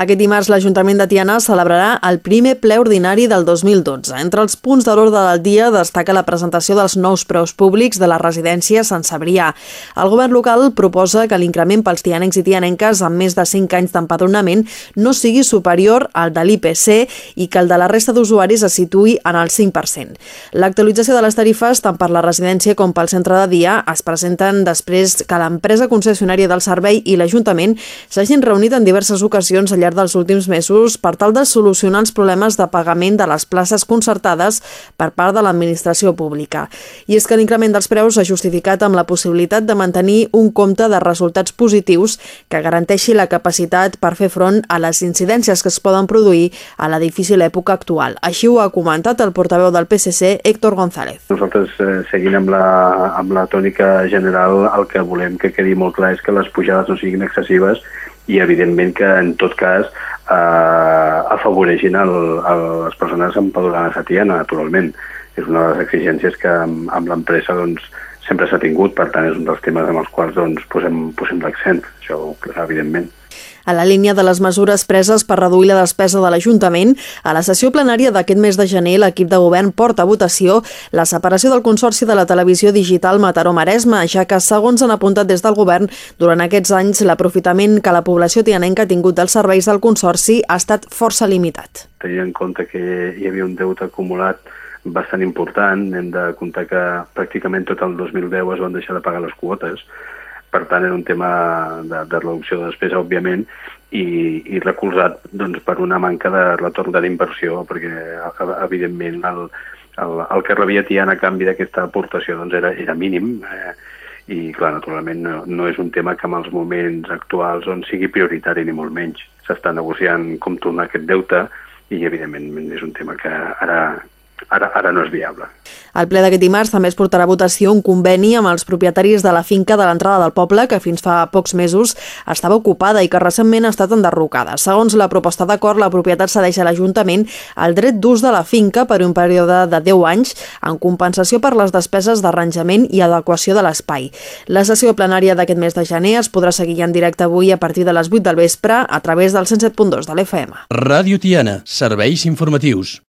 Aquest dimarts l'Ajuntament de Tiana celebrarà el primer ple ordinari del 2012. Entre els punts de l'ordre del dia destaca la presentació dels nous preus públics de la residència Sant Sabrià. El govern local proposa que l'increment pels tianencs i tianenques amb més de 5 anys d'empadronament no sigui superior al de l'IPC i que el de la resta d'usuaris es situï en el 5%. L'actualització de les tarifes, tant per la residència com pel centre de dia, es presenten després que l'empresa concessionària del servei i l'Ajuntament s'hagin reunit en diverses ocasions llarg dels últims mesos per tal de solucionar els problemes de pagament de les places concertades per part de l'administració pública. I és que l'increment dels preus s'ha justificat amb la possibilitat de mantenir un compte de resultats positius que garanteixi la capacitat per fer front a les incidències que es poden produir a la difícil època actual. Així ho ha comentat el portaveu del PSC, Héctor González. Nosaltres, eh, seguint amb la, amb la tònica general, el que volem que quedi molt clar és que les pujades no siguin excessives i evidentment que en tot cas eh, afavoreixin el, el, les persones empadronades a Tiana, naturalment. És una de les exigències que amb, amb l'empresa doncs, sempre s'ha tingut, per tant és un dels temes amb els quals doncs, posem, posem l'accent, això evidentment. A la línia de les mesures preses per reduir la despesa de l'Ajuntament, a la sessió plenària d'aquest mes de gener l'equip de govern porta a votació la separació del Consorci de la Televisió Digital Mataró-Maresme, ja que, segons han apuntat des del govern, durant aquests anys l'aprofitament que la població tianenca ha tingut dels serveis del Consorci ha estat força limitat. Tenint en compte que hi havia un deute acumulat bastant important, hem de comptar que pràcticament tot el 2010 es van deixar de pagar les quotes, per tant era un tema de, de reducció de despesa, òbviament, i, i recolzat doncs, per una manca de retorn d'inversió, perquè evidentment el, el, el que rebia Tiana a canvi d'aquesta aportació doncs, era, era mínim, eh, i clar, naturalment no, no és un tema que en els moments actuals on sigui prioritari ni molt menys. S'està negociant com tornar aquest deute i evidentment és un tema que ara ara, ara no és viable. Al ple d'aquest dimarts també es portarà a votació un conveni amb els propietaris de la finca de l'entrada del poble que fins fa pocs mesos estava ocupada i que recentment ha estat enderrocada. Segons la proposta d'acord, la propietat cedeix a l'Ajuntament el dret d'ús de la finca per un període de 10 anys en compensació per les despeses d'arranjament i adequació de l'espai. La sessió plenària d'aquest mes de gener es podrà seguir en directe avui a partir de les 8 del vespre a través del 107.2 de l'FM. Ràdio Tiana, serveis informatius.